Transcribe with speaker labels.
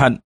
Speaker 1: kann.